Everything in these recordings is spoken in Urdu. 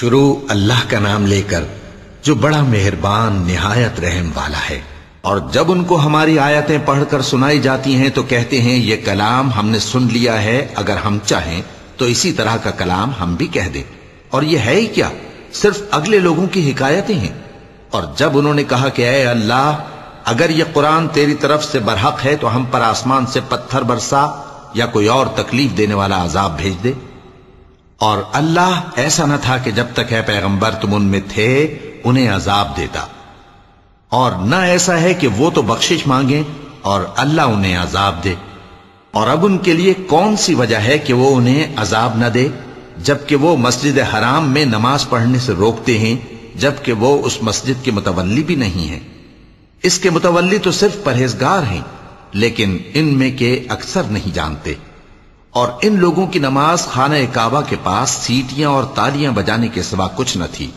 شروع اللہ کا نام لے کر جو بڑا مہربان، نہایت رحم والا ہے۔ اور جب ان کو ہماری آیتیں پڑھ کر سنائی جاتی ہیں تو کہتے ہیں، یہ کلام ہم نے سن لیا ہے، اگر ہم چاہیں تو اسی طرح کا کلام ہم بھی کہہ دیں۔ اور یہ ہے ہی کیا؟ صرف اگلے لوگوں کی حکایتیں ہیں۔ اور جب انہوں نے کہا کہ اے اللہ، اگر یہ قرآن تیری طرف سے برحق ہے تو ہم پر آسمان سے پتھر برسا یا کوئی اور تکلیف دینے والا عذاب بھیج دے۔ اور اللہ ایسا نہ تھا کہ جب تک ہے پیغمبر تم ان میں تھے، انہیں عذاب دیتا۔ اور نہ ایسا ہے کہ وہ تو بخشش مانگیں اور اللہ انہیں عذاب دے۔ اور اب ان کے لیے کون سی وجہ ہے کہ وہ انہیں عذاب نہ دے؟ جبکہ وہ مسجد حرام میں نماز پڑھنے سے روکتے ہیں، جبکہ وہ اس مسجد کے متولی بھی نہیں ہیں۔ اس کے متولی تو صرف پرہیزگار ہیں، لیکن ان میں کے اکثر نہیں جانتے۔ اور ان لوگوں کی نماز خانہ کعبہ کے پاس سیٹیاں اور تالیاں بجانے کے سوا کچھ نہ تھی۔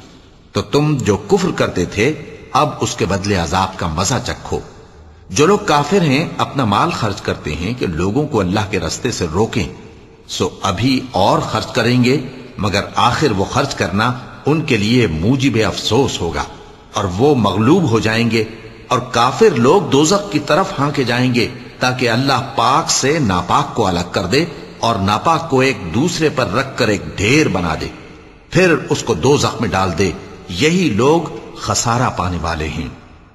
تو تم جو کفر کرتے تھے، اب اس کے بدلے عذاب کا مزہ چکھو۔ جو لوگ کافر ہیں، اپنا مال خرچ کرتے ہیں کہ لوگوں کو اللہ کے رستے سے روکیں۔ سو ابھی اور خرچ کریں گے، مگر آخر وہ خرچ کرنا ان کے لیے موجب افسوس ہوگا۔ اور وہ مغلوب ہو جائیں گے، اور کافر لوگ دوزخ کی طرف ہاں جائیں گے۔ تاکہ اللہ پاک سے ناپاک کو الگ کر دے اور ناپاک کو ایک دوسرے پر رکھ کر ایک ڈھیر بنا دے۔ پھر اس کو دو میں ڈال دے۔ یہی لوگ خسارہ پانے والے ہیں۔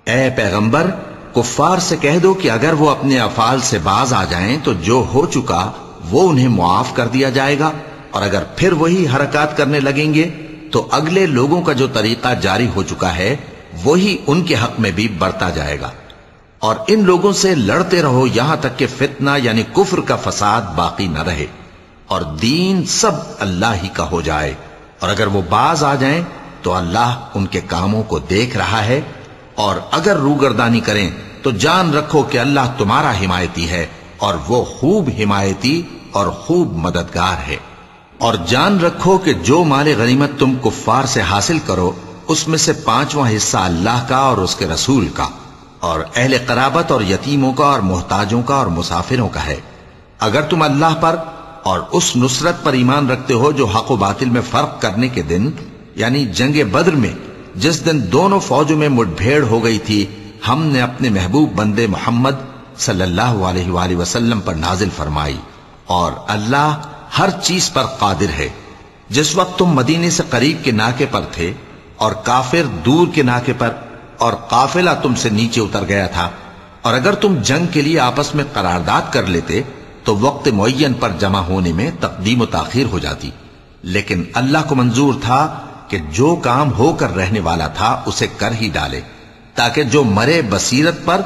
اے پیغمبر، کفار سے کہہ دو کہ اگر وہ اپنے افعال سے باز آ جائیں تو جو ہو چکا وہ انہیں معاف کر دیا جائے گا۔ اور اگر پھر وہی حرکات کرنے لگیں گے تو اگلے لوگوں کا جو طریقہ جاری ہو چکا ہے، وہی ان کے حق میں بھی بڑھتا جائے گا۔ اور ان لوگوں سے لڑتے رہو یہاں تک کہ فتنہ یعنی کفر کا فساد باقی نہ رہے اور دین سب اللہ ہی کا ہو جائے اور اگر وہ باز آ جائیں تو اللہ ان کے کاموں کو دیکھ رہا ہے اور اگر روگردانی کریں تو جان رکھو کہ اللہ تمہارا حمایتی ہے اور وہ خوب حمایتی اور خوب مددگار ہے اور جان رکھو کہ جو مال غنیمت تم کفار سے حاصل کرو اس میں سے پانچواں حصہ اللہ کا اور اس کے رسول کا اور اہل قرابت اور یتیموں کا اور محتاجوں کا اور مسافروں کا ہے۔ اگر تم اللہ پر اور اس نصرت پر ایمان رکھتے ہو جو حق و باطل میں فرق کرنے کے دن یعنی جنگ بدر میں، جس دن دونوں فوجوں میں مٹ بھیڑ ہو گئی تھی، ہم نے اپنے محبوب بندے محمد صلی اللہ علیہ وآلہ وسلم پر نازل فرمائی۔ اور اللہ ہر چیز پر قادر ہے۔ جس وقت تم مدینے سے قریب کے ناکے پر تھے اور کافر دور کے ناکے پر اور قافلہ تم سے نیچے اتر گیا تھا۔ اور اگر تم جنگ کے لیے آپس میں قرارداد کر لیتے، تو وقت معین پر جمع ہونے میں تقدیم و تاخیر ہو جاتی۔ لیکن اللہ کو منظور تھا کہ جو کام ہو کر رہنے والا تھا، اسے کر ہی ڈالے۔ تاکہ جو مرے بصیرت پر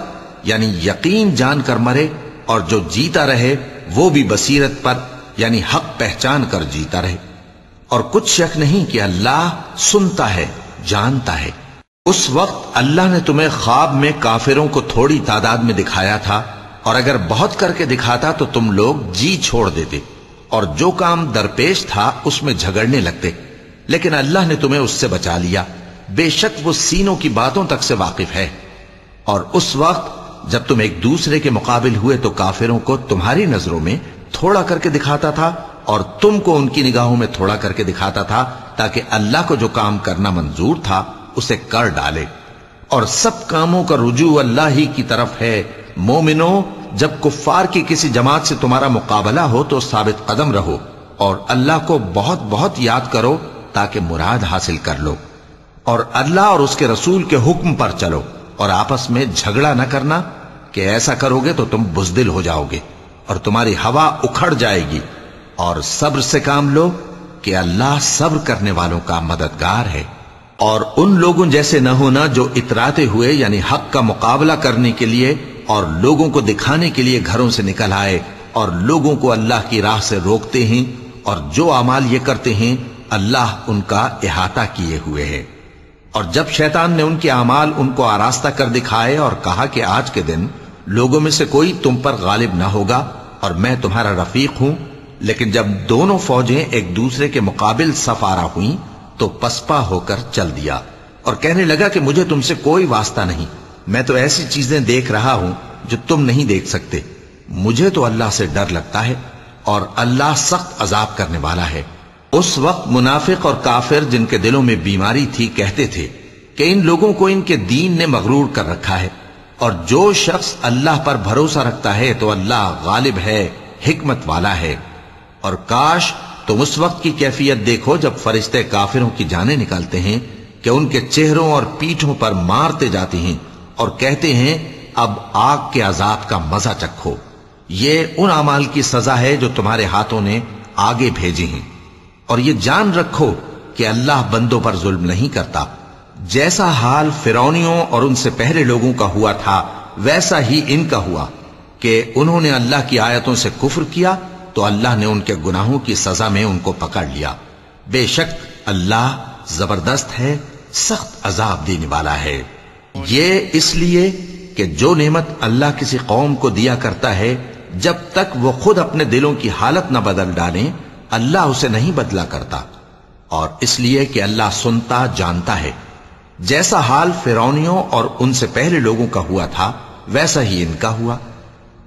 یعنی یقین جان کر مرے، اور جو جیتا رہے، وہ بھی بصیرت پر یعنی حق پہچان کر جیتا رہے۔ اور کچھ شک نہیں کہ اللہ سنتا ہے، جانتا ہے۔ اس وقت اللہ نے تمہیں خواب میں کافروں کو تھوڑی تعداد میں دکھایا تھا، اور اگر بہت کر کے دکھاتا تو تم لوگ جی چھوڑ دیتے، اور جو کام درپیش تھا اس میں جھگڑنے لگتے۔ لیکن اللہ نے تمہیں اس سے بچا لیا۔ بے شک وہ سینوں کی باتوں تک سے واقف ہے۔ اور اس وقت جب تم ایک دوسرے کے مقابل ہوئے تو کافروں کو تمہاری نظروں میں تھوڑا کر کے دکھاتا تھا، اور تم کو ان کی نگاہوں میں تھوڑا کر کے دکھاتا تھا تاکہ اللہ کو جو کام کرنا منظور تھا اسے کر ڈالے۔ اور سب کاموں کا رجوع اللہ ہی کی طرف ہے۔ مومنو جب کفار کی کسی جماعت سے تمہارا مقابلہ ہو تو ثابت قدم رہو اور اللہ کو بہت بہت یاد کرو تاکہ مراد حاصل کر لو۔ اور اللہ اور اس کے رسول کے حکم پر چلو۔ اور آپس میں جھگڑا نہ کرنا کہ ایسا کرو گے تو تم بزدل ہو جاؤ گے اور تمہاری ہوا اکھڑ جائے گی۔ اور صبر سے کام لو کہ اللہ صبر کرنے والوں کا مددگار ہے۔ اور ان لوگوں جیسے نہ ہونا جو اتراتے ہوئے یعنی حق کا مقابلہ کرنے کے لیے اور لوگوں کو دکھانے کے لیے گھروں سے نکل آئے اور لوگوں کو اللہ کی راہ سے روکتے ہیں اور جو اعمال یہ کرتے ہیں، اللہ ان کا احاطہ کیے ہوئے ہے۔ اور جب شیطان نے ان کے اعمال ان کو آراستہ کر دکھائے اور کہا کہ آج کے دن لوگوں میں سے کوئی تم پر غالب نہ ہوگا اور میں تمہارا رفیق ہوں، لیکن جب دونوں فوجیں ایک دوسرے کے مقابل سفارا ہوئیں تو پسپا ہو کر چل دیا اور کہنے لگا کہ مجھے تم سے کوئی واسطہ نہیں۔ میں تو ایسی چیزیں دیکھ رہا ہوں جو تم نہیں دیکھ سکتے۔ مجھے تو اللہ سے ڈر لگتا ہے اور اللہ سخت عذاب کرنے والا ہے۔ اس وقت منافق اور کافر جن کے دلوں میں بیماری تھی کہتے تھے کہ ان لوگوں کو ان کے دین نے مغرور کر رکھا ہے اور جو شخص اللہ پر بھروسہ رکھتا ہے تو اللہ غالب ہے، حکمت والا ہے۔ اور کاش تم اس وقت کی کیفیت دیکھو جب فرشتے کافروں کی جانیں نکالتے ہیں کہ ان کے چہروں اور پیٹھوں پر مارتے جاتے ہیں اور کہتے ہیں، اب آگ کے عذاب کا مزہ چکھو۔ یہ ان اعمال کی سزا ہے جو تمہارے ہاتھوں نے آگے بھیجی ہیں۔ اور یہ جان رکھو کہ اللہ بندوں پر ظلم نہیں کرتا۔ جیسا حال فرونیوں اور ان سے پہلے لوگوں کا ہوا تھا، ویسا ہی ان کا ہوا کہ انہوں نے اللہ کی آیتوں سے کفر کیا تو اللہ نے ان کے گناہوں کی سزا میں ان کو پکڑ لیا۔ بے شک اللہ زبردست ہے، سخت عذاب دینے والا ہے۔ یہ اس لیے کہ جو نعمت اللہ کسی قوم کو دیا کرتا ہے، جب تک وہ خود اپنے دلوں کی حالت نہ بدل ڈالیں، اللہ اسے نہیں بدلا کرتا۔ اور اس لیے کہ اللہ سنتا، جانتا ہے۔ جیسا حال فرونیوں اور ان سے پہلے لوگوں کا ہوا تھا، ویسا ہی ان کا ہوا۔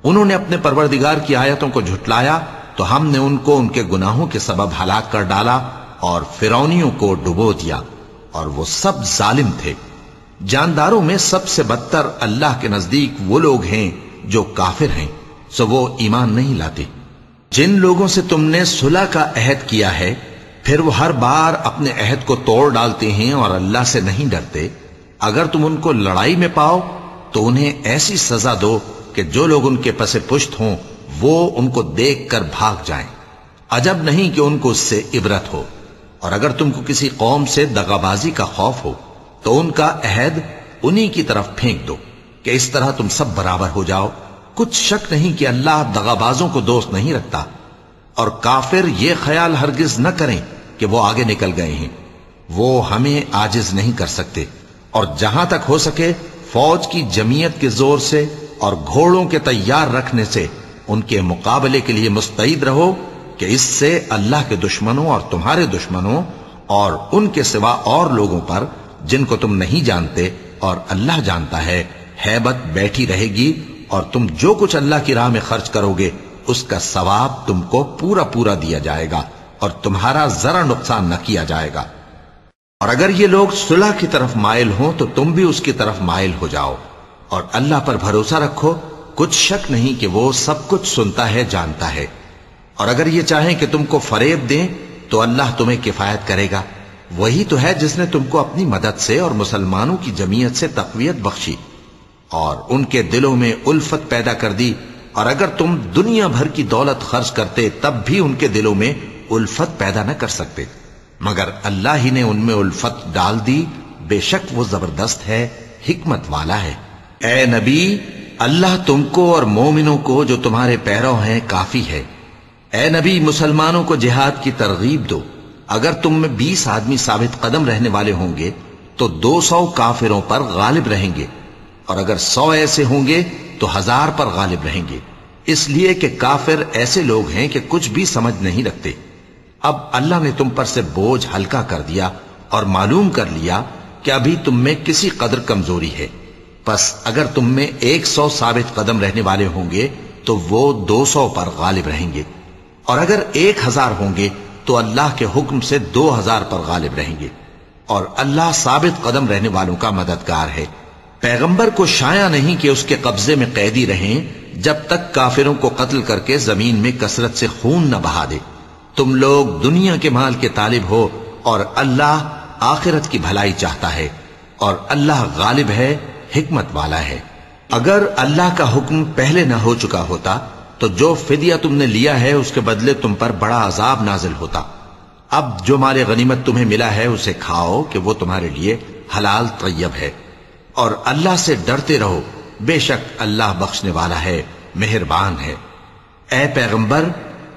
انہوں نے اپنے پروردگار کی آیتوں کو جھٹلایا تو ہم نے ان کو ان کے گناہوں کے سبب ہلاک کر ڈالا اور فرونیوں کو ڈبو دیا اور وہ سب ظالم تھے۔ جانداروں میں سب سے بدتر اللہ کے نزدیک وہ لوگ ہیں جو کافر ہیں، سو وہ ایمان نہیں لاتے۔ جن لوگوں سے تم نے صلح کا عہد کیا ہے، پھر وہ ہر بار اپنے عہد کو توڑ ڈالتے ہیں اور اللہ سے نہیں ڈرتے۔ اگر تم ان کو لڑائی میں پاؤ تو انہیں ایسی سزا دو کہ جو لوگ ان کے پسے پشت ہوں، وہ ان کو دیکھ کر بھاگ جائیں۔ عجب نہیں کہ ان کو اس سے عبرت ہو۔ اور اگر تم کو کسی قوم سے دغابازی کا خوف ہو، تو ان کا عہد انہی کی طرف پھینک دو کہ اس طرح تم سب برابر ہو جاؤ۔ کچھ شک نہیں کہ اللہ دغابازوں کو دوست نہیں رکھتا۔ اور کافر یہ خیال ہرگز نہ کریں کہ وہ آگے نکل گئے ہیں۔ وہ ہمیں آجز نہیں کر سکتے۔ اور جہاں تک ہو سکے، فوج کی جمعیت کے زور سے اور گھوڑوں کے تیار رکھنے سے ان کے مقابلے کے لیے مستعد رہو کہ اس سے اللہ کے دشمنوں اور تمہارے دشمنوں اور ان کے سوا اور لوگوں پر جن کو تم نہیں جانتے اور اللہ جانتا ہے حیبت بیٹھی رہے گی اور تم جو کچھ اللہ کی راہ میں خرچ کرو گے، اس کا ثواب تم کو پورا پورا دیا جائے گا اور تمہارا ذرا نقصان نہ کیا جائے گا۔ اور اگر یہ لوگ صلح کی طرف مائل ہوں تو تم بھی اس کی طرف مائل ہو جاؤ۔ اور اللہ پر بھروسہ رکھو، کچھ شک نہیں کہ وہ سب کچھ سنتا ہے، جانتا ہے۔ اور اگر یہ چاہیں کہ تم کو فریب دیں، تو اللہ تمہیں کفایت کرے گا۔ وہی تو ہے جس نے تم کو اپنی مدد سے اور مسلمانوں کی جمعیت سے تقویت بخشی۔ اور ان کے دلوں میں الفت پیدا کر دی۔ اور اگر تم دنیا بھر کی دولت خرچ کرتے، تب بھی ان کے دلوں میں الفت پیدا نہ کر سکتے۔ مگر اللہ ہی نے ان میں الفت ڈال دی۔ بے شک وہ زبردست ہے، حکمت والا ہے۔ اے نبی، اللہ تم کو اور مومنوں کو جو تمہارے پیرو ہیں کافی ہے۔ اے نبی، مسلمانوں کو جہاد کی ترغیب دو۔ اگر تم میں بیس آدمی ثابت قدم رہنے والے ہوں گے، تو دو سو کافروں پر غالب رہیں گے۔ اور اگر سو ایسے ہوں گے، تو ہزار پر غالب رہیں گے۔ اس لیے کہ کافر ایسے لوگ ہیں کہ کچھ بھی سمجھ نہیں رکھتے۔ اب اللہ نے تم پر سے بوجھ ہلکا کر دیا اور معلوم کر لیا کہ ابھی تم میں کسی قدر کمزوری ہے۔ پس اگر تم میں ایک سو ثابت قدم رہنے والے ہوں گے، تو وہ دو سو پر غالب رہیں گے۔ اور اگر ایک ہزار ہوں گے، تو اللہ کے حکم سے دو ہزار پر غالب رہیں گے۔ اور اللہ ثابت قدم رہنے والوں کا مددگار ہے۔ پیغمبر کو شایا نہیں کہ اس کے قبضے میں قیدی رہیں، جب تک کافروں کو قتل کر کے زمین میں کثرت سے خون نہ بہا دے۔ تم لوگ دنیا کے مال کے طالب ہو، اور اللہ آخرت کی بھلائی چاہتا ہے۔ اور اللہ غالب ہے حکمت والا ہے۔ اگر اللہ کا حکم پہلے نہ ہو چکا ہوتا، تو جو فدیہ تم نے لیا ہے، اس کے بدلے تم پر بڑا عذاب نازل ہوتا۔ اب جو مال غنیمت تمہیں ملا ہے، اسے کھاؤ کہ وہ تمہارے لیے حلال طیب ہے۔ اور اللہ سے ڈرتے رہو، بے شک اللہ بخشنے والا ہے، مہربان ہے۔ اے پیغمبر،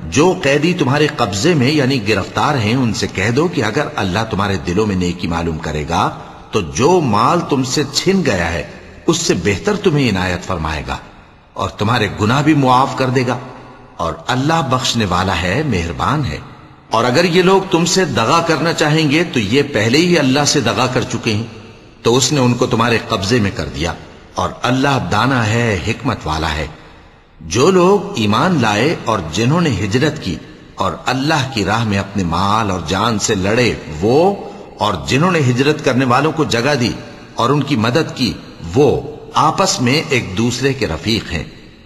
جو قیدی تمہارے قبضے میں یعنی گرفتار ہیں، ان سے کہہ دو کہ اگر اللہ تمہارے دلوں میں نیکی معلوم کرے گا تو جو مال تم سے چھن گیا ہے، اس سے بہتر تمہیں عنایت فرمائے گا، اور تمہارے گناہ بھی معاف کر دے گا۔ اور اللہ بخشنے والا ہے، مہربان ہے۔ اور اگر یہ لوگ تم سے دغا کرنا چاہیں گے، تو یہ پہلے ہی اللہ سے دغا کر چکے ہیں۔ تو اس نے ان کو تمہارے قبضے میں کر دیا۔ اور اللہ دانا ہے، حکمت والا ہے۔ جو لوگ ایمان لائے اور جنہوں نے ہجرت کی اور اللہ کی راہ میں اپنے مال اور جان سے لڑے، وہ اور جنہوں نے ہجرت کرنے والوں کو جگہ دی اور ان کی مدد کی، وہ آپس میں ایک دوسرے کے رفیق ہیں۔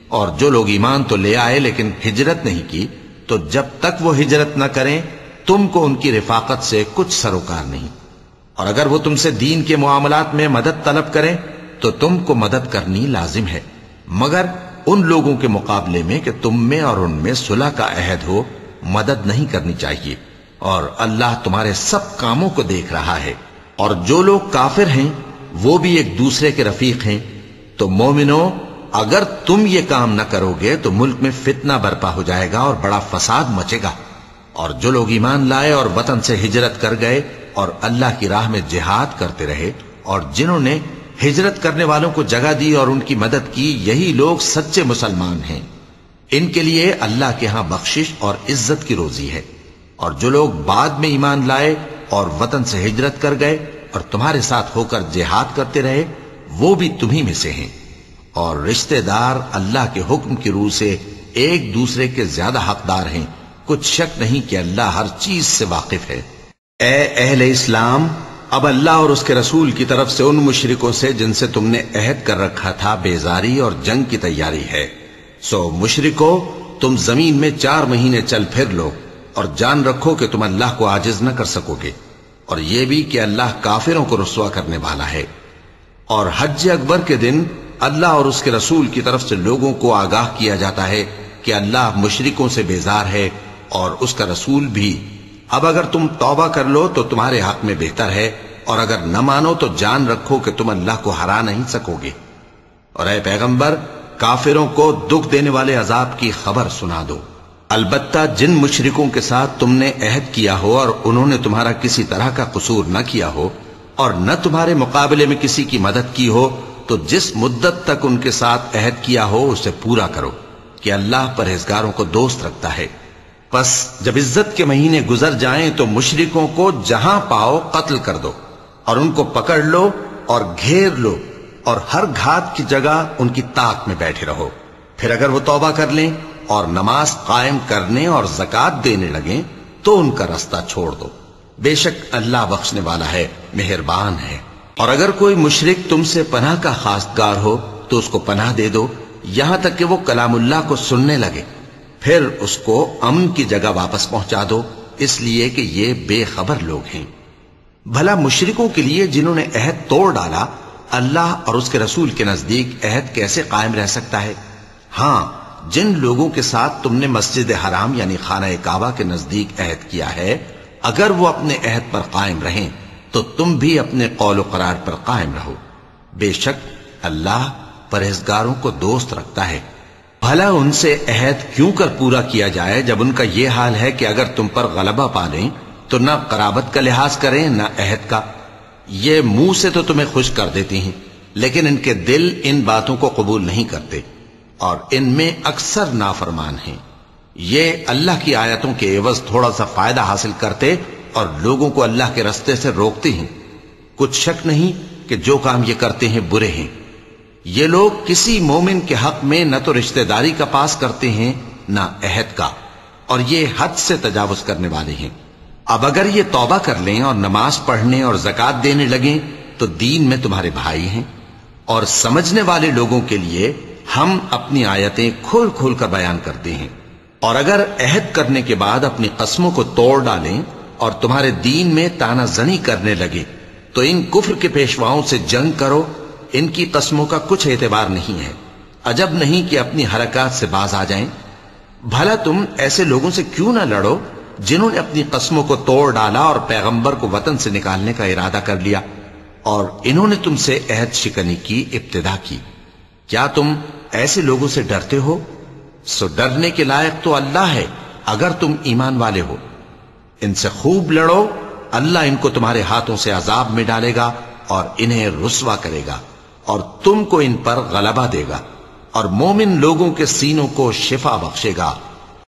اور جو لوگ ایمان تو لے آئے لیکن ہجرت نہیں کی، تو جب تک وہ ہجرت نہ کریں، تم کو ان کی رفاقت سے کچھ سروکار نہیں۔ اور اگر وہ تم سے دین کے معاملات میں مدد طلب کریں، تو تم کو مدد کرنی لازم ہے۔ مگر ان لوگوں کے مقابلے میں کہ تم میں اور ان میں صلح کا عہد ہو، مدد نہیں کرنی چاہیے۔ اور اللہ تمہارے سب کاموں کو دیکھ رہا ہے۔ اور جو لوگ کافر ہیں، وہ بھی ایک دوسرے کے رفیق ہیں۔ تو مومنو اگر تم یہ کام نہ کرو گے، تو ملک میں فتنہ برپا ہو جائے گا اور بڑا فساد مچے گا۔ اور جو لوگ ایمان لائے اور وطن سے ہجرت کر گئے اور اللہ کی راہ میں جہاد کرتے رہے، اور جنہوں نے ہجرت کرنے والوں کو جگہ دی اور ان کی مدد کی، یہی لوگ سچے مسلمان ہیں۔ ان کے لیے اللہ کے ہاں بخشش اور عزت کی روزی ہے۔ اور جو لوگ بعد میں ایمان لائے اور وطن سے ہجرت کر گئے اور تمہارے ساتھ ہو کر جہاد کرتے رہے، وہ بھی تمہیں میں سے ہیں۔ اور رشتہ دار اللہ کے حکم کی روح سے ایک دوسرے کے زیادہ حقدار ہیں۔ کچھ شک نہیں کہ اللہ ہر چیز سے واقف ہے۔ اے اہل اسلام، اب اللہ اور اس کے رسول کی طرف سے ان مشرکوں سے جن سے تم نے عہد کر رکھا تھا بیزاری اور جنگ کی تیاری ہے، سو مشرکو، تم زمین میں چار مہینے چل پھر لو۔ اور جان رکھو کہ تم اللہ کو آجز نہ کر سکو گے۔ اور یہ بھی کہ اللہ کافروں کو رسوا کرنے والا ہے۔ اور حج اکبر کے دن اللہ اور اس کے رسول کی طرف سے لوگوں کو آگاہ کیا جاتا ہے کہ اللہ مشرکوں سے بیزار ہے اور اس کا رسول بھی۔ اب اگر تم توبہ کر لو تو تمہارے حق میں بہتر ہے۔ اور اگر نہ مانو تو جان رکھو کہ تم اللہ کو ہرا نہیں سکو گے۔ اور اے پیغمبر، کافروں کو دکھ دینے والے عذاب کی خبر سنا دو۔ البتہ جن مشرکوں کے ساتھ تم نے عہد کیا ہو اور انہوں نے تمہارا کسی طرح کا قصور نہ کیا ہو اور نہ تمہارے مقابلے میں کسی کی مدد کی ہو، تو جس مدت تک ان کے ساتھ عہد کیا ہو، اسے پورا کرو کہ اللہ پرہیزگاروں کو دوست رکھتا ہے۔ پس جب عزت کے مہینے گزر جائیں تو مشرکوں کو جہاں پاؤ قتل کر دو اور ان کو پکڑ لو اور گھیر لو اور ہر گھات کی جگہ ان کی طاق میں بیٹھے رہو۔ پھر اگر وہ توبہ کر لیں اور نماز قائم کرنے اور زکات دینے لگیں تو ان کا رستہ چھوڑ دو۔ بے شک اللہ بخشنے والا ہے، مہربان ہے۔ اور اگر کوئی مشرک تم سے پناہ کا خاصگار ہو تو اس کو پناہ دے دو، یہاں تک کہ وہ کلام اللہ کو سننے لگے۔ پھر اس کو امن کی جگہ واپس پہنچا دو، اس لیے کہ یہ بے خبر لوگ ہیں۔ بھلا مشرکوں کے لیے جنہوں نے عہد توڑ ڈالا، اللہ اور اس کے رسول کے نزدیک عہد کیسے قائم رہ سکتا ہے؟ ہاں جن لوگوں کے ساتھ تم نے مسجد حرام یعنی خانہ کعبہ کے نزدیک عہد کیا ہے، اگر وہ اپنے عہد پر قائم رہیں، تو تم بھی اپنے قول و قرار پر قائم رہو۔ بے شک اللہ پرہزگاروں کو دوست رکھتا ہے۔ بھلا ان سے عہد کیوں کر پورا کیا جائے جب ان کا یہ حال ہے کہ اگر تم پر غلبہ پا لیں تو نہ قرابت کا لحاظ کریں، نہ عہد کا۔ یہ منہ سے تو تمہیں خوش کر دیتی ہیں، لیکن ان کے دل ان باتوں کو قبول نہیں کرتے۔ اور ان میں اکثر نافرمان ہیں۔ یہ اللہ کی آیتوں کے عوض تھوڑا سا فائدہ حاصل کرتے اور لوگوں کو اللہ کے رستے سے روکتے ہیں۔ کچھ شک نہیں کہ جو کام یہ کرتے ہیں برے ہیں۔ یہ لوگ کسی مومن کے حق میں نہ تو رشتہ داری کا پاس کرتے ہیں، نہ عہد کا، اور یہ حد سے تجاوز کرنے والے ہیں۔ اب اگر یہ توبہ کر لیں اور نماز پڑھنے اور زکات دینے لگیں، تو دین میں تمہارے بھائی ہیں۔ اور سمجھنے والے لوگوں کے لیے ہم اپنی آیتیں کھول کھول کر بیان کرتے ہیں۔ اور اگر عہد کرنے کے بعد اپنی قسموں کو توڑ ڈالیں اور تمہارے دین میں تانا زنی کرنے لگے، تو ان کفر کے پیشواؤں سے جنگ کرو۔ ان کی قسموں کا کچھ اعتبار نہیں ہے۔ عجب نہیں کہ اپنی حرکات سے باز آ جائیں۔ بھلا تم ایسے لوگوں سے کیوں نہ لڑو جنہوں نے اپنی قسموں کو توڑ ڈالا اور پیغمبر کو وطن سے نکالنے کا ارادہ کر لیا۔ اور انہوں نے تم سے عہد شکنی کی، ابتدا کی۔ کیا تم ایسے لوگوں سے ڈرتے ہو، سو ڈرنے کے لائق تو اللہ ہے اگر تم ایمان والے ہو۔ ان سے خوب لڑو، اللہ ان کو تمہارے ہاتھوں سے عذاب میں ڈالے گا اور انہیں رسوا کرے گا اور تم کو ان پر غلبہ دے گا اور مومن لوگوں کے سینوں کو شفا بخشے گا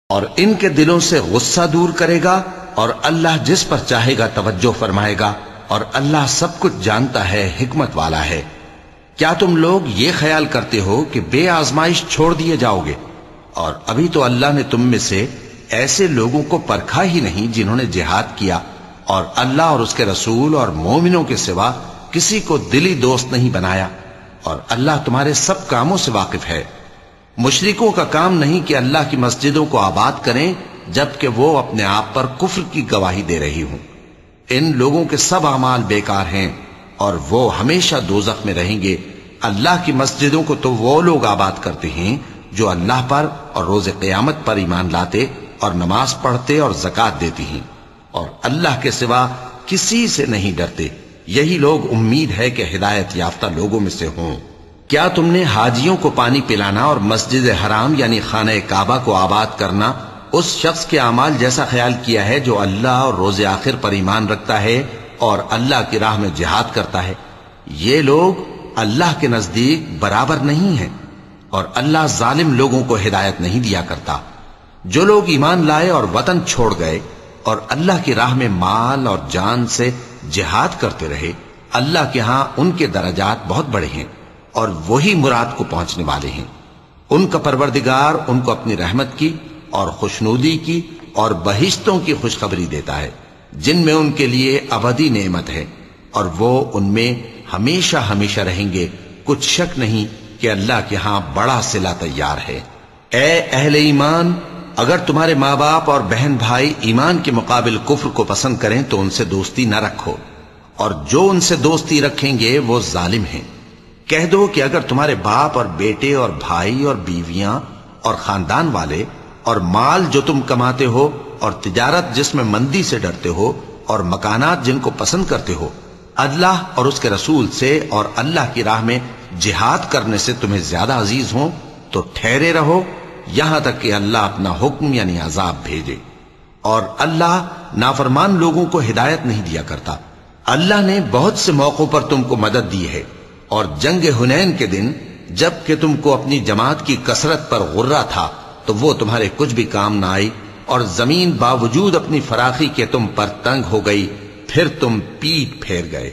اور ان کے دلوں سے غصہ دور کرے گا اور اللہ جس پر چاہے گا توجہ فرمائے گا اور اللہ سب کچھ جانتا ہے، حکمت والا ہے۔ کیا تم لوگ یہ خیال کرتے ہو کہ بے آزمائش چھوڑ دیے جاؤ گے؟ اور ابھی تو اللہ نے تم میں سے ایسے لوگوں کو پرکھا ہی نہیں جنہوں نے جہاد کیا، اور اللہ اور اس کے رسول اور مومنوں کے سوا کسی کو دلی دوست نہیں بنایا، اور اللہ تمہارے سب کاموں سے واقف ہے۔ مشرکوں کا کام نہیں کہ اللہ کی مسجدوں کو آباد کریں، جبکہ وہ اپنے آپ پر کفر کی گواہی دے رہی ہوں۔ ان لوگوں کے سب اعمال بیکار ہیں۔ اور وہ ہمیشہ دوزخ میں رہیں گے۔ اللہ کی مسجدوں کو تو وہ لوگ آباد کرتے ہیں جو اللہ پر اور روز قیامت پر ایمان لاتے اور نماز پڑھتے اور زکات دیتی ہیں۔ اور اللہ کے سوا کسی سے نہیں ڈرتے۔ یہی لوگ امید ہے کہ ہدایت یافتہ لوگوں میں سے ہوں۔ کیا تم نے حاجیوں کو پانی پلانا اور مسجد حرام یعنی خانہ کعبہ کو آباد کرنا اس شخص کے اعمال جیسا خیال کیا ہے جو اللہ اور روز آخر پر ایمان رکھتا ہے؟ اور اللہ کی راہ میں جہاد کرتا ہے۔ یہ لوگ اللہ کے نزدیک برابر نہیں ہیں اور اللہ ظالم لوگوں کو ہدایت نہیں دیا کرتا۔ جو لوگ ایمان لائے اور وطن چھوڑ گئے اور اللہ کی راہ میں مال اور جان سے جہاد کرتے رہے، اللہ کے ہاں ان کے درجات بہت بڑے ہیں اور وہی مراد کو پہنچنے والے ہیں۔ ان کا پروردگار ان کو اپنی رحمت کی اور خوشنودی کی اور بہشتوں کی خوشخبری دیتا ہے۔ جن میں ان کے لیے ابدی نعمت ہے، اور وہ ان میں ہمیشہ ہمیشہ رہیں گے۔ کچھ شک نہیں کہ اللہ کے ہاں بڑا سلا تیار ہے۔ اے اہل ایمان، اگر تمہارے ماں باپ اور بہن بھائی ایمان کے مقابل کفر کو پسند کریں تو ان سے دوستی نہ رکھو، اور جو ان سے دوستی رکھیں گے وہ ظالم ہیں۔ کہہ دو کہ اگر تمہارے باپ اور بیٹے اور بھائی اور بیویاں اور خاندان والے اور مال جو تم کماتے ہو اور تجارت جس میں مندی سے ڈرتے ہو اور مکانات جن کو پسند کرتے ہو، اللہ اور اس کے رسول سے اور اللہ کی راہ میں جہاد کرنے سے تمہیں زیادہ عزیز ہوں، تو ٹھہرے رہو، یہاں تک کہ اللہ اپنا حکم یعنی عذاب بھیجے۔ اور اللہ نافرمان لوگوں کو ہدایت نہیں دیا کرتا۔ اللہ نے بہت سے موقعوں پر تم کو مدد دی ہے۔ اور جنگ ہنین کے دن، جبکہ تم کو اپنی جماعت کی کثرت پر غرہ تھا، تو وہ تمہارے کچھ بھی کام نہ آئی اور زمین باوجود اپنی فراخی کے تم پر تنگ ہو گئی، پھر تم پیٹ پھیر گئے۔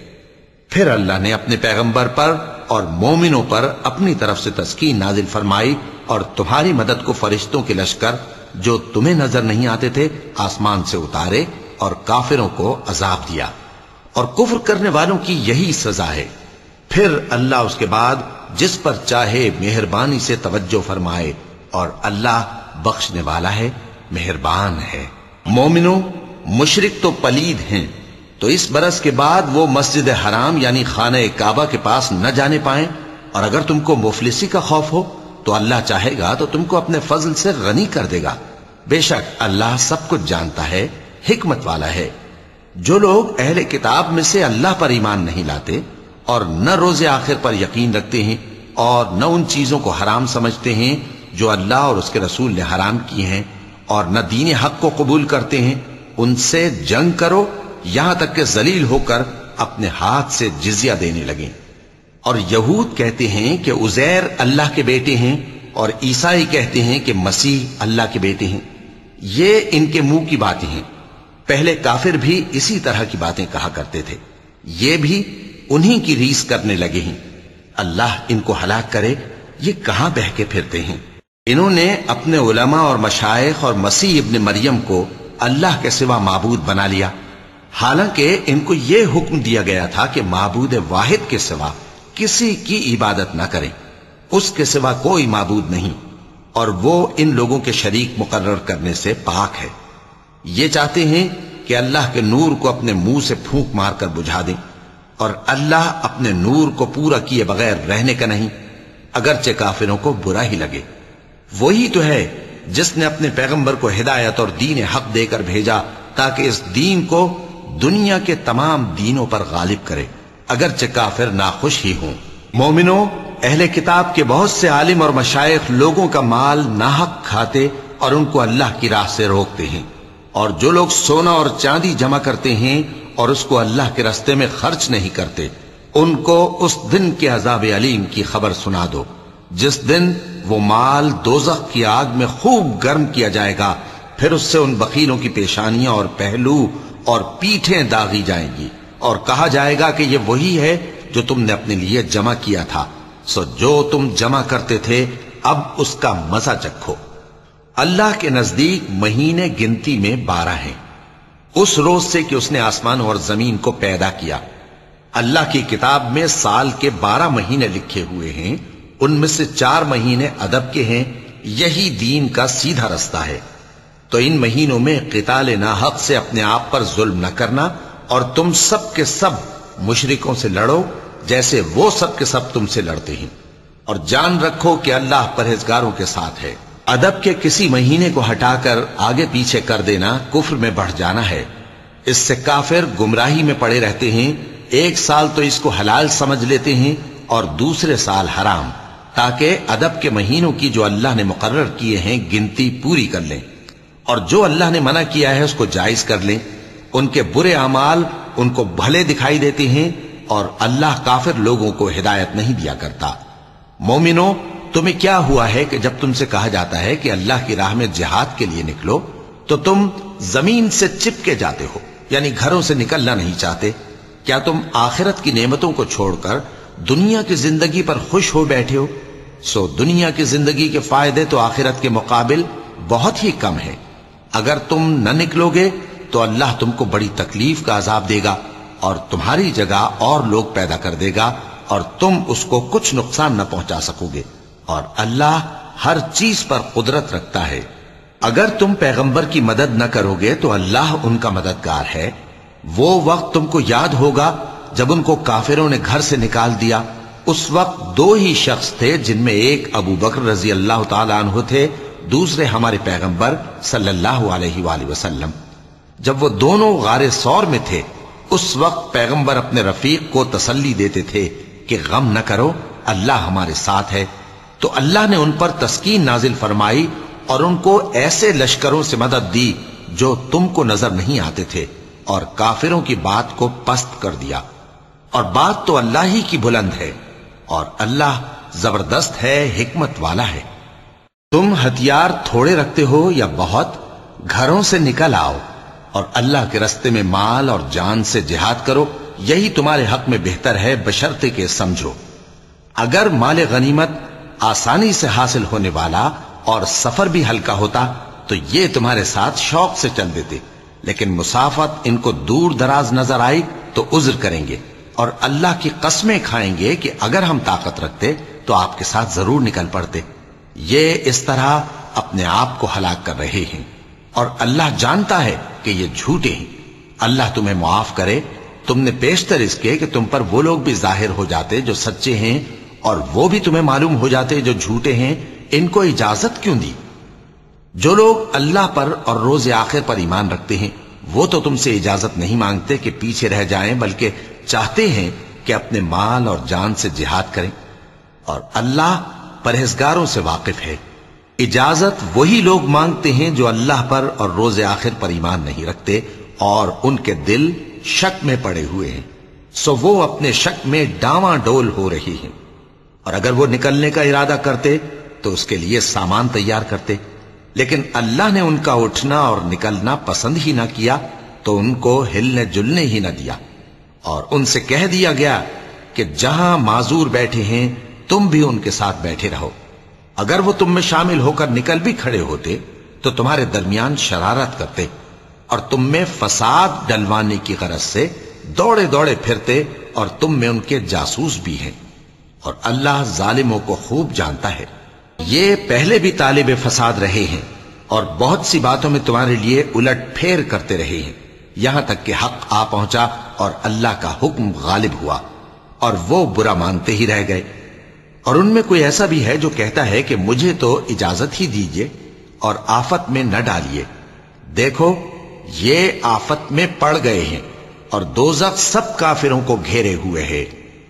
پھر اللہ نے اپنے پیغمبر پر اور مومنوں پر اپنی طرف سے تسکین نازل فرمائی اور تمہاری مدد کو فرشتوں کے لشکر جو تمہیں نظر نہیں آتے تھے، آسمان سے اتارے اور کافروں کو عذاب دیا۔ اور کفر کرنے والوں کی یہی سزا ہے۔ پھر اللہ اس کے بعد جس پر چاہے مہربانی سے توجہ فرمائے اور اللہ بخشنے والا ہے۔ مہربان ہے۔ مومنو، مشرق تو پلید ہیں۔ تو اس برس کے بعد وہ مسجد حرام یعنی خانہ کعبہ کے پاس نہ جانے پائیں۔ اور اگر تم کو مفلسی کا خوف ہو، تو اللہ چاہے گا تو تم کو اپنے فضل سے غنی کر دے گا۔ بے شک اللہ سب کچھ جانتا ہے، حکمت والا ہے۔ جو لوگ اہل کتاب میں سے اللہ پر ایمان نہیں لاتے اور نہ روز آخر پر یقین رکھتے ہیں اور نہ ان چیزوں کو حرام سمجھتے ہیں جو اللہ اور اس کے رسول نے حرام کی ہیں اور نہ دین حق کو قبول کرتے ہیں، ان سے جنگ کرو، یہاں تک کہ ذلیل ہو کر اپنے ہاتھ سے جزیہ دینے لگیں۔ اور یہود کہتے ہیں کہ ازیر اللہ کے بیٹے ہیں اور عیسائی کہتے ہیں کہ مسیح اللہ کے بیٹے ہیں۔ یہ ان کے منہ کی باتیں ہیں۔ پہلے کافر بھی اسی طرح کی باتیں کہا کرتے تھے۔ یہ بھی انہی کی ریس کرنے لگے ہیں۔ اللہ ان کو ہلاک کرے، یہ کہاں بہ کے پھرتے ہیں؟ انہوں نے اپنے علماء اور مشائق اور مسیح ابن مریم کو اللہ کے سوا معبود بنا لیا۔ حالانکہ ان کو یہ حکم دیا گیا تھا کہ معبود واحد کے سوا کسی کی عبادت نہ کریں۔ اس کے سوا کوئی معبود نہیں۔ اور وہ ان لوگوں کے شریک مقرر کرنے سے پاک ہے۔ یہ چاہتے ہیں کہ اللہ کے نور کو اپنے منہ سے پھونک مار کر بجھا دیں۔ اور اللہ اپنے نور کو پورا کیے بغیر رہنے کا نہیں، اگرچہ کافروں کو برا ہی لگے۔ وہی تو ہے جس نے اپنے پیغمبر کو ہدایت اور دین حق دے کر بھیجا تاکہ اس دین کو دنیا کے تمام دینوں پر غالب کرے۔ اگرچہ کافر ناخوش ہی ہوں۔ مومنوں، اہل کتاب کے بہت سے عالم اور مشائق لوگوں کا مال ناحق کھاتے اور ان کو اللہ کی راہ سے روکتے ہیں۔ اور جو لوگ سونا اور چاندی جمع کرتے ہیں اور اس کو اللہ کے رستے میں خرچ نہیں کرتے، ان کو اس دن کے عذاب علیم کی خبر سنا دو۔ جس دن وہ مال دوزخ کی آگ میں خوب گرم کیا جائے گا، پھر اس سے ان بخیلوں کی پیشانیاں اور پہلو اور پیٹھیں داغی جائیں گی۔ اور کہا جائے گا کہ یہ وہی ہے جو تم نے اپنے لیے جمع کیا تھا۔ سو جو تم جمع کرتے تھے، اب اس کا مزہ چکھو۔ اللہ کے نزدیک مہینے گنتی میں بارہ ہیں۔ اس روز سے کہ اس نے آسمان اور زمین کو پیدا کیا۔ اللہ کی کتاب میں سال کے بارہ مہینے لکھے ہوئے ہیں۔ ان میں سے چار مہینے ادب کے ہیں، یہی دین کا سیدھا رستہ ہے۔ تو ان مہینوں میں قتال ناحق سے اپنے آپ پر ظلم نہ کرنا اور تم سب کے سب مشرکوں سے لڑو جیسے وہ سب کے سب تم سے لڑتے ہیں۔ اور جان رکھو کہ اللہ پرہیزگاروں کے ساتھ ہے۔ ادب کے کسی مہینے کو ہٹا کر آگے پیچھے کر دینا کفر میں بڑھ جانا ہے۔ اس سے کافر گمراہی میں پڑے رہتے ہیں، ایک سال تو اس کو حلال سمجھ لیتے ہیں اور دوسرے سال حرام۔ تاکہ ادب کے مہینوں کی جو اللہ نے مقرر کیے ہیں گنتی پوری کر لیں اور جو اللہ نے منع کیا ہے اس کو جائز کر لیں ان کے برے اعمال ان کو بھلے دکھائی دیتے ہیں اور اللہ کافر لوگوں کو ہدایت نہیں دیا کرتا۔ مومنو تمہیں کیا ہوا ہے کہ جب تم سے کہا جاتا ہے کہ اللہ کی راہ میں جہاد کے لیے نکلو، تو تم زمین سے چپ کے جاتے ہو یعنی گھروں سے نکلنا نہیں چاہتے۔ کیا تم آخرت کی نعمتوں کو چھوڑ کر دنیا کی زندگی پر خوش ہو بیٹھے ہو؟ سو دنیا کی زندگی کے فائدے تو آخرت کے مقابل بہت ہی کم ہے۔ اگر تم نہ نکلو گے تو اللہ تم کو بڑی تکلیف کا عذاب دے گا اور تمہاری جگہ اور لوگ پیدا کر دے گا اور تم اس کو کچھ نقصان نہ پہنچا سکو گے۔ اور اللہ ہر چیز پر قدرت رکھتا ہے۔ اگر تم پیغمبر کی مدد نہ کرو گے تو اللہ ان کا مددگار ہے۔ وہ وقت تم کو یاد ہوگا جب ان کو کافروں نے گھر سے نکال دیا۔ اس وقت دو ہی شخص تھے جن میں ایک ابو بکر رضی اللہ تعالی عنہ تھے، دوسرے ہمارے پیغمبر صلی اللہ علیہ وآلہ وسلم۔ جب وہ دونوں غار سور میں تھے، اس وقت پیغمبر اپنے رفیق کو تسلی دیتے تھے کہ غم نہ کرو، اللہ ہمارے ساتھ ہے۔ تو اللہ نے ان پر تسکین نازل فرمائی اور ان کو ایسے لشکروں سے مدد دی جو تم کو نظر نہیں آتے تھے اور کافروں کی بات کو پست کر دیا۔ اور بات تو اللہ ہی کی بلند ہے۔ اور اللہ زبردست ہے، حکمت والا ہے۔ تم ہتھیار تھوڑے رکھتے ہو یا بہت، گھروں سے نکل آؤ اور اللہ کے رستے میں مال اور جان سے جہاد کرو۔ یہی تمہارے حق میں بہتر ہے بشرتے کے سمجھو۔ اگر مال غنیمت آسانی سے حاصل ہونے والا اور سفر بھی ہلکا ہوتا، تو یہ تمہارے ساتھ شوق سے چل دیتے۔ لیکن مسافت ان کو دور دراز نظر آئی تو عذر کریں گے۔ اور اللہ کی قسمیں کھائیں گے کہ اگر ہم طاقت رکھتے تو آپ کے ساتھ ضرور نکل پڑتے۔ یہ اس طرح اپنے آپ کو ہلاک کر رہے ہیں اور اللہ جانتا ہے کہ یہ جھوٹے ہیں۔ اللہ تمہیں معاف کرے۔ تم نے پیشتر اس کے کہ تم پر وہ لوگ بھی ظاہر ہو جاتے جو سچے ہیں اور وہ بھی تمہیں معلوم ہو جاتے جو جھوٹے ہیں۔ ان کو اجازت کیوں دی؟ جو لوگ اللہ پر اور روز آخر پر ایمان رکھتے ہیں، وہ تو تم سے اجازت نہیں مانگتے کہ پیچھے رہ جائیں، بلکہ چاہتے ہیں کہ اپنے مال اور جان سے جہاد کریں اور اللہ پرہیزگاروں سے واقف ہے۔ اجازت وہی لوگ مانگتے ہیں جو اللہ پر اور روز آخر پر ایمان نہیں رکھتے اور ان کے دل شک میں پڑے ہوئے ہیں۔ سو وہ اپنے شک میں ڈاواں ڈول ہو رہی ہیں۔ اور اگر وہ نکلنے کا ارادہ کرتے تو اس کے لیے سامان تیار کرتے۔ لیکن اللہ نے ان کا اٹھنا اور نکلنا پسند ہی نہ کیا تو ان کو ہلنے جلنے ہی نہ دیا۔ اور ان سے کہہ دیا گیا کہ جہاں معذور بیٹھے ہیں، تم بھی ان کے ساتھ بیٹھے رہو۔ اگر وہ تم میں شامل ہو کر نکل بھی کھڑے ہوتے، تو تمہارے درمیان شرارت کرتے اور تم میں فساد ڈلوانے کی غرض سے دوڑے دوڑے پھرتے اور تم میں ان کے جاسوس بھی ہیں۔ اور اللہ ظالموں کو خوب جانتا ہے۔ یہ پہلے بھی طالب فساد رہے ہیں اور بہت سی باتوں میں تمہارے لیے الٹ پھیر کرتے رہے ہیں۔ یہاں تک کہ حق آ پہنچا اور اللہ کا حکم غالب ہوا اور وہ برا مانتے ہی رہ گئے۔ اور ان میں کوئی ایسا بھی ہے جو کہتا ہے کہ مجھے تو اجازت ہی دیجیے اور آفت میں نہ ڈالیے۔ دیکھو، یہ آفت میں پڑ گئے ہیں اور دوزخ سب کافروں کو گھیرے ہوئے ہیں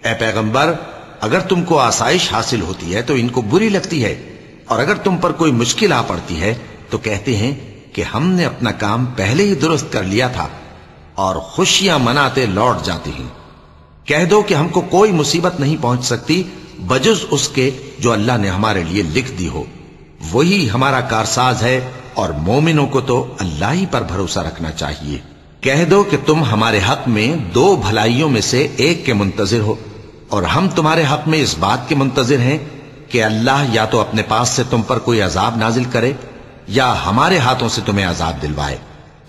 اے پیغمبر، اگر تم کو آسائش حاصل ہوتی ہے تو ان کو بری لگتی ہے۔ اور اگر تم پر کوئی مشکل آ پڑتی ہے تو کہتے ہیں کہ ہم نے اپنا کام پہلے ہی درست کر لیا تھا اور خوشیاں مناتے لوٹ جاتے ہیں۔ کہہ دو کہ ہم کو کوئی مصیبت نہیں پہنچ سکتی، بجز اس کے جو اللہ نے ہمارے لیے لکھ دی ہو۔ وہی ہمارا کارساز ہے اور مومنوں کو تو اللہ ہی پر بھروسہ رکھنا چاہیے۔ کہہ دو کہ تم ہمارے حق میں دو بھلائیوں میں سے ایک کے منتظر ہو۔ اور ہم تمہارے حق میں اس بات کے منتظر ہیں کہ اللہ یا تو اپنے پاس سے تم پر کوئی عذاب نازل کرے یا ہمارے ہاتھوں سے تمہیں عذاب دلوائے۔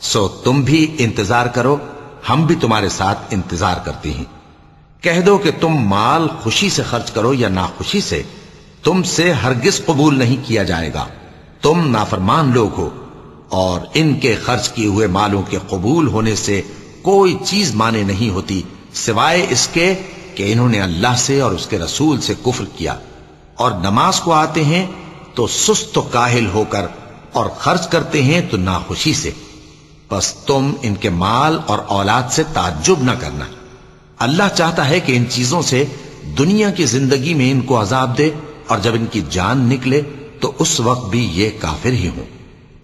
سو تم بھی انتظار کرو، ہم بھی تمہارے ساتھ انتظار کرتے ہیں۔ کہہ دو کہ تم مال خوشی سے خرچ کرو یا ناخوشی سے، تم سے ہرگز قبول نہیں کیا جائے گا۔ تم نافرمان لوگ ہو، اور ان کے خرچ کیے ہوئے مالوں کے قبول ہونے سے کوئی چیز مانے نہیں ہوتی، سوائے اس کے کہ انہوں نے اللہ سے اور اس کے رسول سے کفر کیا۔ اور نماز کو آتے ہیں تو سست و کاہل ہو کر اور خرچ کرتے ہیں تو ناخوشی سے۔ بس تم ان کے مال اور اولاد سے تعجب نہ کرنا۔ اللہ چاہتا ہے کہ ان چیزوں سے دنیا کی زندگی میں ان کو عذاب دے اور جب ان کی جان نکلے تو اس وقت بھی یہ کافر ہی ہوں۔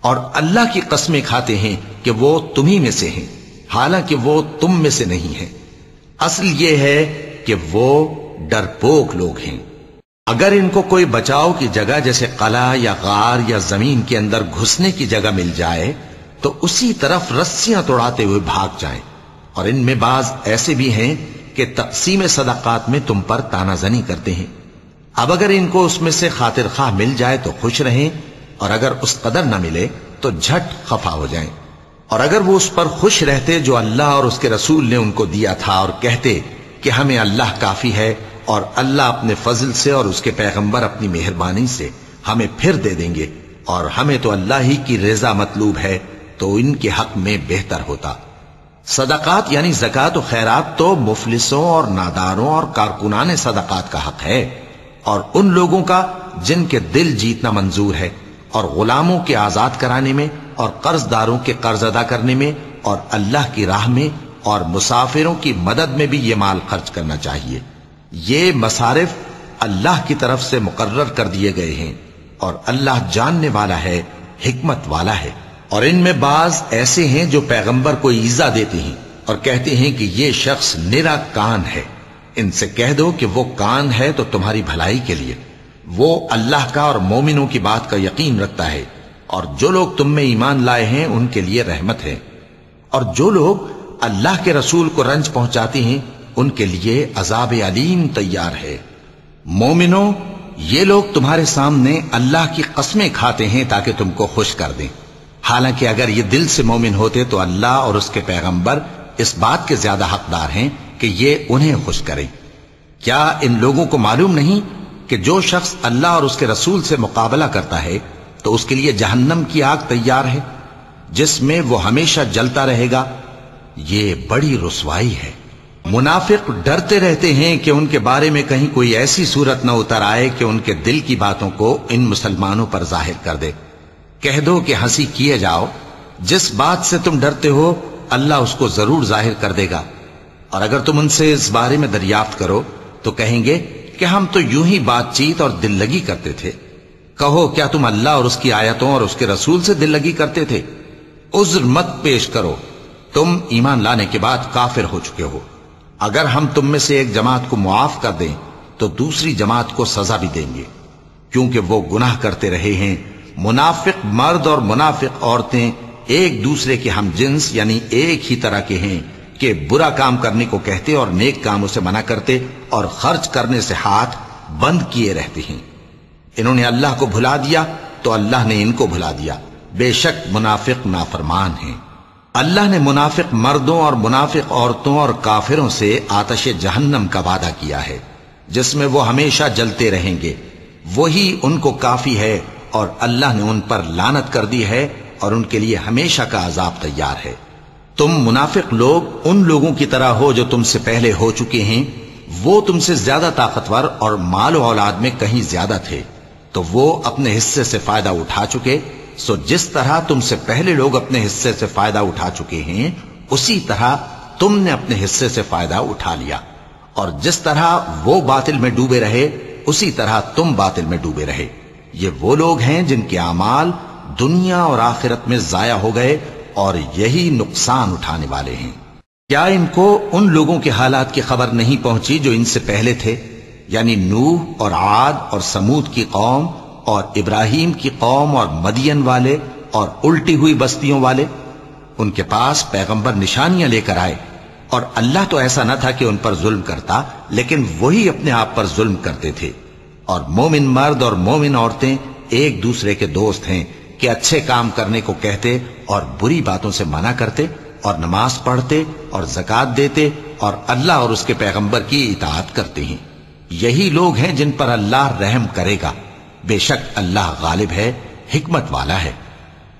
اور اللہ کی قسمیں کھاتے ہیں کہ وہ تمہیں میں سے ہیں، حالانکہ وہ تم میں سے نہیں ہیں۔ اصل یہ ہے کہ وہ ڈرپوک لوگ ہیں۔ اگر ان کو کوئی بچاؤ کی جگہ جیسے قلعہ یا غار یا زمین کے اندر گھسنے کی جگہ مل جائے، تو اسی طرف رسیاں توڑاتے ہوئے بھاگ جائیں اور ان میں بعض ایسے بھی ہیں کہ تقسیم صدقات میں تم پر تانا زنی کرتے ہیں۔ اب اگر ان کو اس میں سے خاطر خواہ مل جائے تو خوش رہیں، اور اگر اس قدر نہ ملے تو جھٹ خفا ہو جائیں۔ اور اگر وہ اس پر خوش رہتے جو اللہ اور اس کے رسول نے ان کو دیا تھا اور کہتے کہ ہمیں اللہ کافی ہے اور اللہ اپنے فضل سے اور اس کے پیغمبر اپنی مہربانی سے ہمیں پھر دے دیں گے اور ہمیں تو اللہ ہی کی رضا مطلوب ہے تو ان کے حق میں بہتر ہوتا۔ صدقات یعنی زکات و خیرات تو مفلسوں اور ناداروں اور کارکنان صدقات کا حق ہے اور ان لوگوں کا جن کے دل جیتنا منظور ہے اور غلاموں کے آزاد کرانے میں اور قرض داروں کے قرض ادا کرنے میں اور اللہ کی راہ میں اور مسافروں کی مدد میں بھی یہ مال خرچ کرنا چاہیے۔ یہ مصارف اللہ کی طرف سے مقرر کر دیے گئے ہیں اور اللہ جاننے والا ہے، حکمت والا ہے۔ اور ان میں بعض ایسے ہیں جو پیغمبر کو ایزا دیتے ہیں اور کہتے ہیں کہ یہ شخص نرا کان ہے۔ ان سے کہہ دو کہ وہ کان ہے تو تمہاری بھلائی کے لیے۔ وہ اللہ کا اور مومنوں کی بات کا یقین رکھتا ہے۔ اور جو لوگ تم میں ایمان لائے ہیں، ان کے لیے رحمت ہے۔ اور جو لوگ اللہ کے رسول کو رنج پہنچاتے ہیں ان کے لیے عذاب علیم تیار ہے۔ مومنوں یہ لوگ تمہارے سامنے اللہ کی قسمیں کھاتے ہیں تاکہ تم کو خوش کر دیں۔ حالانکہ اگر یہ دل سے مومن ہوتے تو اللہ اور اس کے پیغمبر اس بات کے زیادہ حقدار ہیں کہ یہ انہیں خوش کریں۔ کیا ان لوگوں کو معلوم نہیں کہ جو شخص اللہ اور اس کے رسول سے مقابلہ کرتا ہے تو اس کے لیے جہنم کی آگ تیار ہے، جس میں وہ ہمیشہ جلتا رہے گا؟ یہ بڑی رسوائی ہے۔ منافق ڈرتے رہتے ہیں کہ ان کے بارے میں کہیں کوئی ایسی صورت نہ اتر آئے کہ ان کے دل کی باتوں کو ان مسلمانوں پر ظاہر کر دے۔ کہہ دو کہ ہنسی کیے جاؤ۔ جس بات سے تم ڈرتے ہو، اللہ اس کو ضرور ظاہر کر دے گا۔ اور اگر تم ان سے اس بارے میں دریافت کرو، تو کہیں گے کہ ہم تو یوں ہی بات چیت اور دل لگی کرتے تھے۔ کہو، کیا تم اللہ اور اس کی آیتوں اور اس کے رسول سے دل لگی کرتے تھے؟ عذر مت پیش کرو۔ تم ایمان لانے کے بعد کافر ہو چکے ہو۔ اگر ہم تم میں سے ایک جماعت کو معاف کر دیں، تو دوسری جماعت کو سزا بھی دیں گے۔ کیونکہ وہ گناہ کرتے رہے ہیں۔ منافق مرد اور منافق عورتیں ایک دوسرے کے ہم جنس یعنی ایک ہی طرح کے ہیں کہ برا کام کرنے کو کہتے اور نیک کاموں سے منع کرتے اور خرچ کرنے سے ہاتھ بند کیے رہتے ہیں۔ انہوں نے اللہ کو بھلا دیا تو اللہ نے ان کو بھلا دیا۔ بے شک منافق نافرمان ہیں۔ اللہ نے منافق مردوں اور منافق عورتوں اور کافروں سے آتش جہنم کا وعدہ کیا ہے، جس میں وہ ہمیشہ جلتے رہیں گے۔ وہی ان کو کافی ہے اور اللہ نے ان پر لانت کر دی ہے اور ان کے لیے ہمیشہ کا عذاب تیار ہے۔ تم منافق لوگ ان لوگوں کی طرح ہو جو تم سے پہلے ہو چکے ہیں۔ وہ تم سے زیادہ طاقتور اور مال و اولاد میں کہیں زیادہ تھے، تو وہ اپنے حصے سے فائدہ اٹھا چکے۔ سو جس طرح تم سے پہلے لوگ اپنے حصے سے فائدہ اٹھا چکے ہیں، اسی طرح تم نے اپنے حصے سے فائدہ اٹھا لیا۔ اور جس طرح وہ باطل میں ڈوبے رہے، اسی طرح تم باطل میں ڈوبے رہے۔ یہ وہ لوگ ہیں جن کے اعمال دنیا اور آخرت میں ضائع ہو گئے اور یہی نقصان اٹھانے والے ہیں۔ کیا ان کو ان لوگوں کے حالات کی خبر نہیں پہنچی جو ان سے پہلے تھے؟ یعنی نوح اور عاد اور سمود کی قوم اور ابراہیم کی قوم اور مدین والے اور الٹی ہوئی بستیوں والے، ان کے پاس پیغمبر نشانیاں لے کر آئے۔ اور اللہ تو ایسا نہ تھا کہ ان پر ظلم کرتا، لیکن وہی اپنے آپ پر ظلم کرتے تھے۔ اور مومن مرد اور مومن عورتیں ایک دوسرے کے دوست ہیں کہ اچھے کام کرنے کو کہتے اور بری باتوں سے منع کرتے اور نماز پڑھتے اور زکات دیتے اور اللہ اور اس کے پیغمبر کی اطاعت کرتے ہیں۔ یہی لوگ ہیں جن پر اللہ رحم کرے گا۔ بے شک اللہ غالب ہے، حکمت والا ہے۔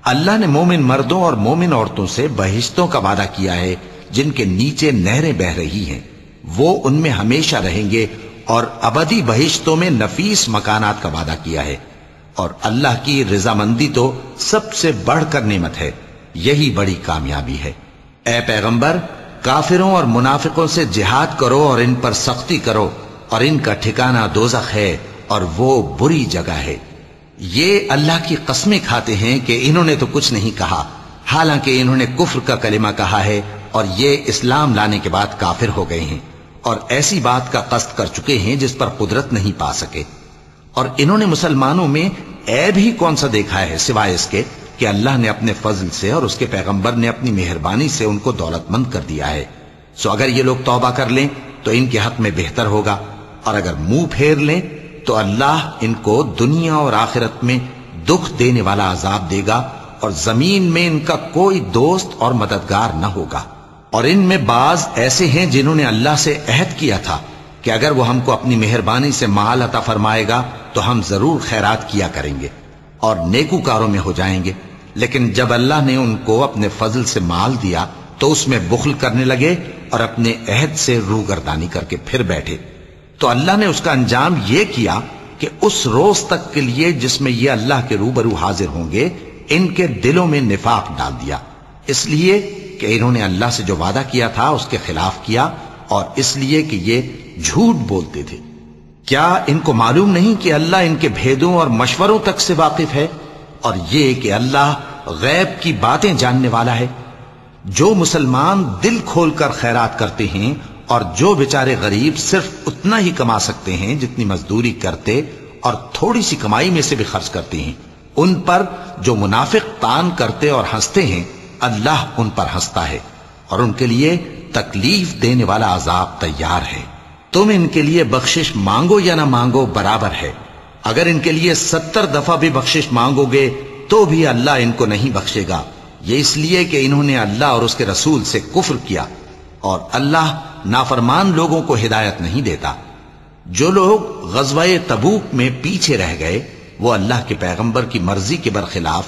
اللہ نے مومن مردوں اور مومن عورتوں سے بہشتوں کا وعدہ کیا ہے، جن کے نیچے نہریں بہ رہی ہیں۔ وہ ان میں ہمیشہ رہیں گے اور ابدی بہشتوں میں نفیس مکانات کا وعدہ کیا ہے۔ اور اللہ کی رضامندی تو سب سے بڑھ کر نعمت ہے۔ یہی بڑی کامیابی ہے۔ اے پیغمبر، کافروں اور منافقوں سے جہاد کرو اور ان پر سختی کرو اور ان کا ٹھکانہ دوزخ ہے۔ اور وہ بری جگہ ہے۔ یہ اللہ کی قسمیں کھاتے ہیں کہ انہوں نے تو کچھ نہیں کہا، حالانکہ انہوں نے کفر کا کلمہ کہا ہے اور یہ اسلام لانے کے بعد کافر ہو گئے ہیں۔ اور ایسی بات کا قصد کر چکے ہیں جس پر قدرت نہیں پا سکے۔ اور انہوں نے مسلمانوں میں عیب ہی کون سا دیکھا ہے سوائے اس کے کہ اللہ نے اپنے فضل سے اور اس کے پیغمبر نے اپنی مہربانی سے ان کو دولت مند کر دیا ہے۔ سو اگر یہ لوگ توبہ کر لیں تو ان کے حق میں بہتر ہوگا۔ اور اگر منہ پھیر لیں تو اللہ ان کو دنیا اور آخرت میں دکھ دینے والا عذاب دے گا اور زمین میں ان کا کوئی دوست اور مددگار نہ ہوگا۔ اور ان میں بعض ایسے ہیں جنہوں نے اللہ سے عہد کیا تھا کہ اگر وہ ہم کو اپنی مہربانی سے مال عطا فرمائے گا تو ہم ضرور خیرات کیا کریں گے اور نیکو کاروں میں ہو جائیں گے۔ لیکن جب اللہ نے ان کو اپنے فضل سے مال دیا تو اس میں بخل کرنے لگے اور اپنے عہد سے روگردانی کر کے پھر بیٹھے۔ تو اللہ نے اس کا انجام یہ کیا کہ اس روز تک کے لیے جس میں یہ اللہ کے روبرو حاضر ہوں گے، ان کے دلوں میں نفاق ڈال دیا۔ اس لیے کہ انہوں نے اللہ سے جو وعدہ کیا تھا، اس کے خلاف کیا، اور اس لیے کہ یہ جھوٹ بولتے تھے۔ کیا ان کو معلوم نہیں کہ اللہ ان کے بھیدوں اور مشوروں تک سے واقف ہے؟ اور یہ کہ اللہ غیب کی باتیں جاننے والا ہے۔ جو مسلمان دل کھول کر خیرات کرتے ہیں اور جو بیچارے غریب صرف اتنا ہی کما سکتے ہیں جتنی مزدوری کرتے اور تھوڑی سی کمائی میں سے بھی خرچ کرتے ہیں۔ ان پر جو منافق تان کرتے اور ہنستے ہیں، اللہ ان پر ہنستا ہے اور ان کے لیے تکلیف دینے والا عذاب تیار ہے۔ تم ان کے لیے بخشش مانگو یا نہ مانگو برابر ہے۔ اگر ان کے لیے ستر دفعہ بھی بخشش مانگو گے تو بھی اللہ ان کو نہیں بخشے گا۔ یہ اس لیے کہ انہوں نے اللہ اور اس کے رسول سے کفر کیا اور اللہ نافرمان لوگوں کو ہدایت نہیں دیتا۔ جو لوگ غزوہ تبوک میں پیچھے رہ گئے، وہ اللہ کے پیغمبر کی مرضی کے برخلاف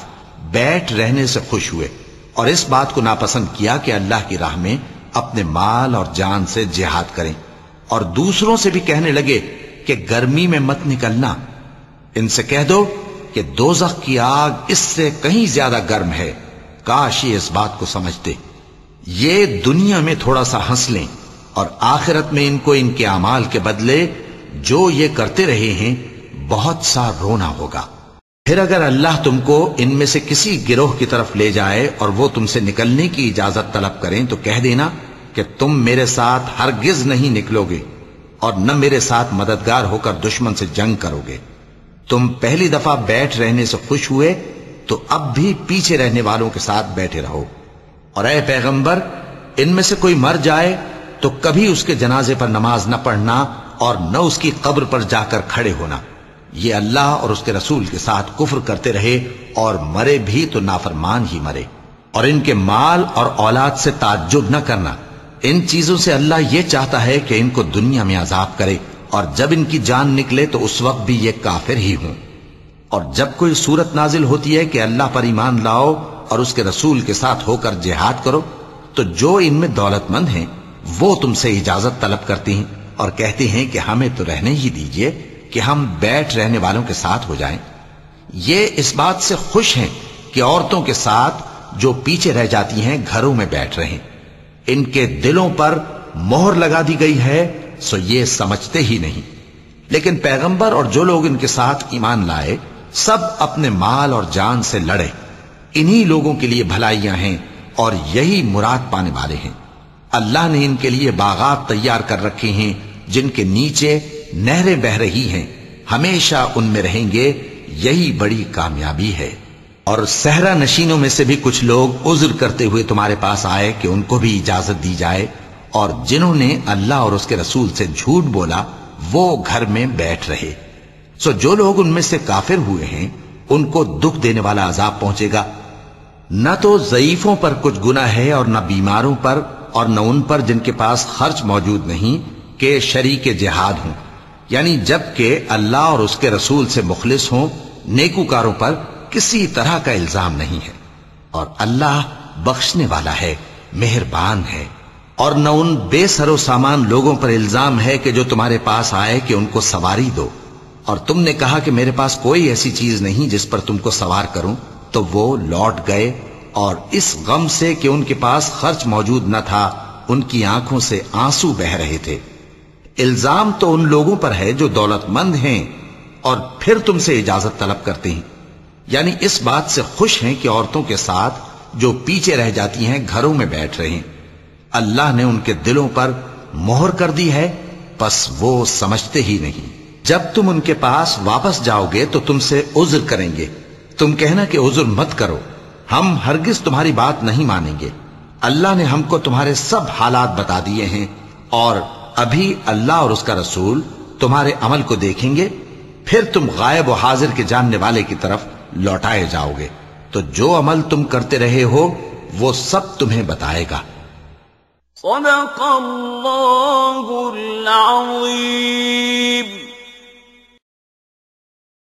بیٹھ رہنے سے خوش ہوئے اور اس بات کو ناپسند کیا کہ اللہ کی راہ میں اپنے مال اور جان سے جہاد کریں۔ اور دوسروں سے بھی کہنے لگے کہ گرمی میں مت نکلنا۔ ان سے کہہ دو کہ دوزخ کی آگ اس سے کہیں زیادہ گرم ہے۔ کاش یہ اس بات کو سمجھتے۔ یہ دنیا میں تھوڑا سا ہنس لیں۔ اور آخرت میں ان کو ان کے اعمال کے بدلے جو یہ کرتے رہے ہیں، بہت سا رونا ہوگا۔ پھر اگر اللہ تم کو ان میں سے کسی گروہ کی طرف لے جائے اور وہ تم سے نکلنے کی اجازت طلب کریں تو کہہ دینا کہ تم میرے ساتھ ہرگز نہیں نکلو گے اور نہ میرے ساتھ مددگار ہو کر دشمن سے جنگ کرو گے۔ تم پہلی دفعہ بیٹھ رہنے سے خوش ہوئے تو اب بھی پیچھے رہنے والوں کے ساتھ بیٹھے رہو۔ اور اے پیغمبر، ان میں سے کوئی مر جائے تو کبھی اس کے جنازے پر نماز نہ پڑھنا اور نہ اس کی قبر پر جا کر کھڑے ہونا۔ یہ اللہ اور اس کے رسول کے ساتھ کفر کرتے رہے اور مرے بھی تو نافرمان ہی مرے۔ اور ان کے مال اور اولاد سے تعجب نہ کرنا۔ ان چیزوں سے اللہ یہ چاہتا ہے کہ ان کو دنیا میں عذاب کرے اور جب ان کی جان نکلے تو اس وقت بھی یہ کافر ہی ہوں۔ اور جب کوئی صورت نازل ہوتی ہے کہ اللہ پر ایمان لاؤ اور اس کے رسول کے ساتھ ہو کر جہاد کرو تو جو ان میں دولت مند ہیں وہ تم سے اجازت طلب کرتی ہیں اور کہتے ہیں کہ ہمیں تو رہنے ہی دیجیے کہ ہم بیٹھ رہنے والوں کے ساتھ ہو جائیں۔ یہ اس بات سے خوش ہیں کہ عورتوں کے ساتھ جو پیچھے رہ جاتی ہیں گھروں میں بیٹھ رہے ان کے دلوں پر مہر لگا دی گئی ہے، سو یہ سمجھتے ہی نہیں۔ لیکن پیغمبر اور جو لوگ ان کے ساتھ ایمان لائے، سب اپنے مال اور جان سے لڑے۔ انہی لوگوں کے لیے بھلائیاں ہیں اور یہی مراد پانے والے ہیں۔ اللہ نے ان کے لیے باغات تیار کر رکھے ہیں، جن کے نیچے نہریں بہ رہی ہیں۔ ہمیشہ ان میں رہیں گے، یہی بڑی کامیابی ہے۔ اور صحرا نشینوں میں سے بھی کچھ لوگ عذر کرتے ہوئے تمہارے پاس آئے کہ ان کو بھی اجازت دی جائے۔ اور جنہوں نے اللہ اور اس کے رسول سے جھوٹ بولا، وہ گھر میں بیٹھ رہے۔ سو جو لوگ ان میں سے کافر ہوئے ہیں، ان کو دکھ دینے والا عذاب پہنچے گا۔ نہ تو ضعیفوں پر کچھ گنا ہے اور نہ بیماروں پر اور نہ ان پر جن کے پاس خرچ موجود نہیں، کہ شریک جہاد ہوں۔ یعنی جبکہ اللہ اور اس کے رسول سے مخلص ہوں، نیکوکاروں پر کسی طرح کا الزام نہیں ہے۔ اور اللہ بخشنے والا ہے، مہربان ہے۔ اور نہ ان بے سر و سامان لوگوں پر الزام ہے کہ جو تمہارے پاس آئے کہ ان کو سواری دو۔ اور تم نے کہا کہ میرے پاس کوئی ایسی چیز نہیں جس پر تم کو سوار کروں، تو وہ لوٹ گئے اور اس غم سے کہ ان کے پاس خرچ موجود نہ تھا، ان کی آنکھوں سے آنسو بہ رہے تھے۔ الزام تو ان لوگوں پر ہے جو دولت مند ہیں اور پھر تم سے اجازت طلب کرتے ہیں۔ یعنی اس بات سے خوش ہیں کہ عورتوں کے ساتھ جو پیچھے رہ جاتی ہیں گھروں میں بیٹھ رہے ہیں۔ اللہ نے ان کے دلوں پر مہر کر دی ہے، پس وہ سمجھتے ہی نہیں۔ جب تم ان کے پاس واپس جاؤ گے تو تم سے عذر کریں گے۔ تم کہنا کہ عذر مت کرو۔ ہم ہرگز تمہاری بات نہیں مانیں گے۔ اللہ نے ہم کو تمہارے سب حالات بتا دیے ہیں اور ابھی اللہ اور اس کا رسول تمہارے عمل کو دیکھیں گے، پھر تم غائب و حاضر کے جاننے والے کی طرف لوٹائے جاؤ گے۔ تو جو عمل تم کرتے رہے ہو، وہ سب تمہیں بتائے گا۔ صدق اللہ العظیم۔